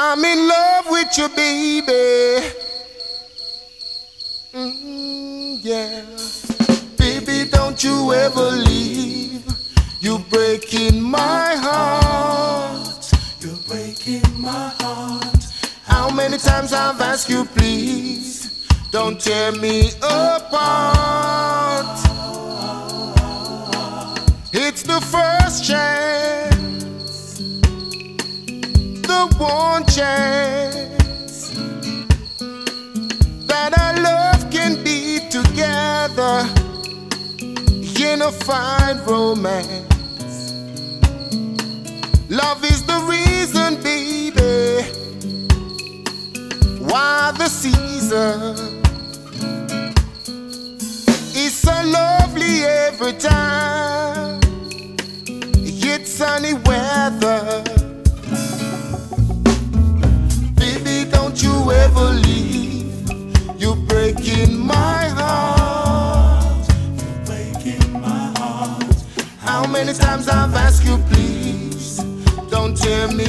I'm in love with you, baby. Mm, yeah. Baby, don't you ever leave. You're breaking my heart. You're breaking my heart. How many times I've asked you, please, don't tear me apart. It's the first chance, one chance that our love can be together in a fine romance. Love is the reason, baby, why the season is so lovely every time.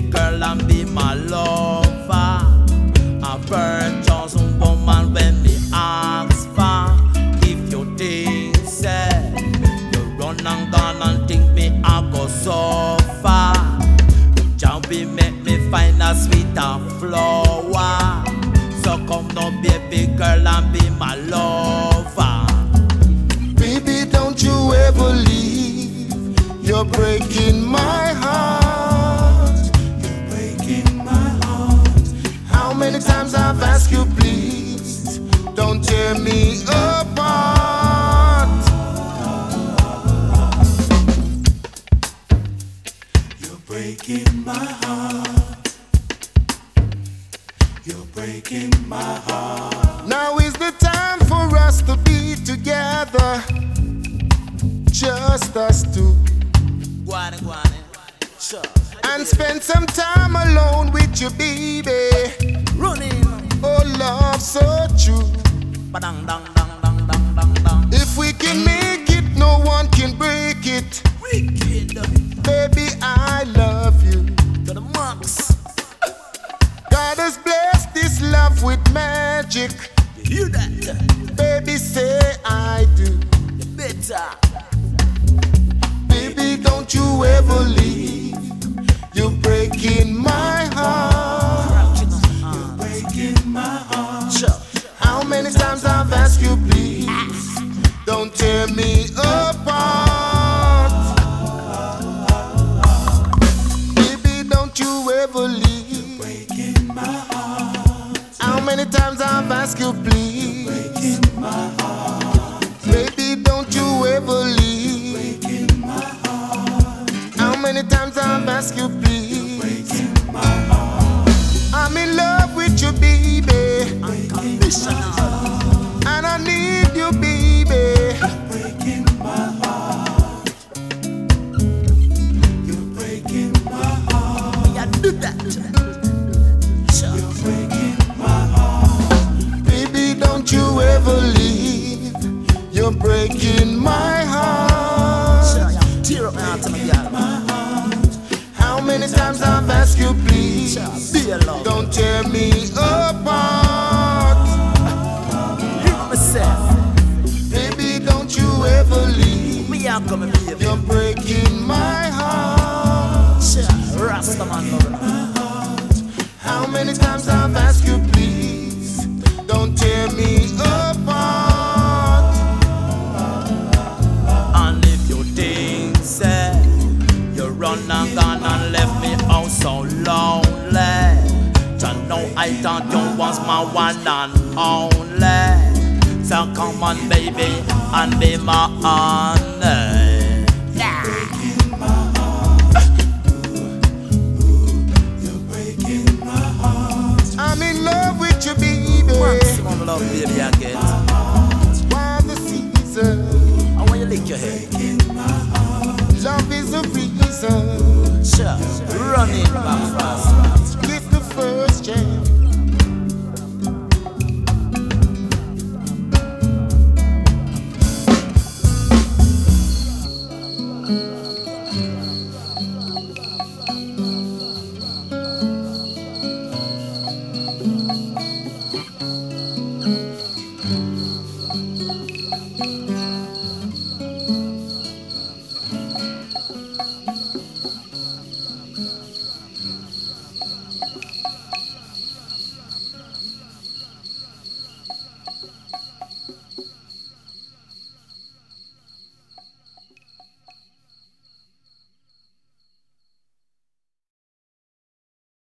baby girl, and be my lover. A virtuous woman when me ask for. If you think say you run and gone and think me I go so far. Jump we make me find a sweeter flower. So come now, baby girl, and be my lover. Baby, don't you ever leave. You're breaking my You're breaking my heart. Now is the time for us to be together. Just us two. Guane, guane. And spend some time alone with you, baby. Running. Oh, love so true. If we can make it, no one How many times I've asked you, please, don't tear me apart. Baby, don't you ever leave. How many times I've asked you, please. Baby, don't you ever leave. Breaking my heart. How many times I've asked you, please, baby. Unconditional. And I need you, baby. breaking my heart. You're breaking my heart. Yeah, do that. Sure. Breaking my heart. Baby, don't you ever leave. You're breaking my heart. Sure, yeah. Tear up my heart to my girl. How many times I've asked you, please, Sure. Be alone. don't tear me apart. You myself. Baby, don't you ever leave. Me are coming, baby. You're breaking my heart. Sure. Rasta man, love. How many times I've asked you, please, don't tear me apart. And if you think, say, you run and are one and only. So come on, baby, and be my only. Yeah. I'm in love with you, baby. Love, baby, I get. Why the season? I want you to lick your head. Love is a reason. Sure, sure. run it back fast.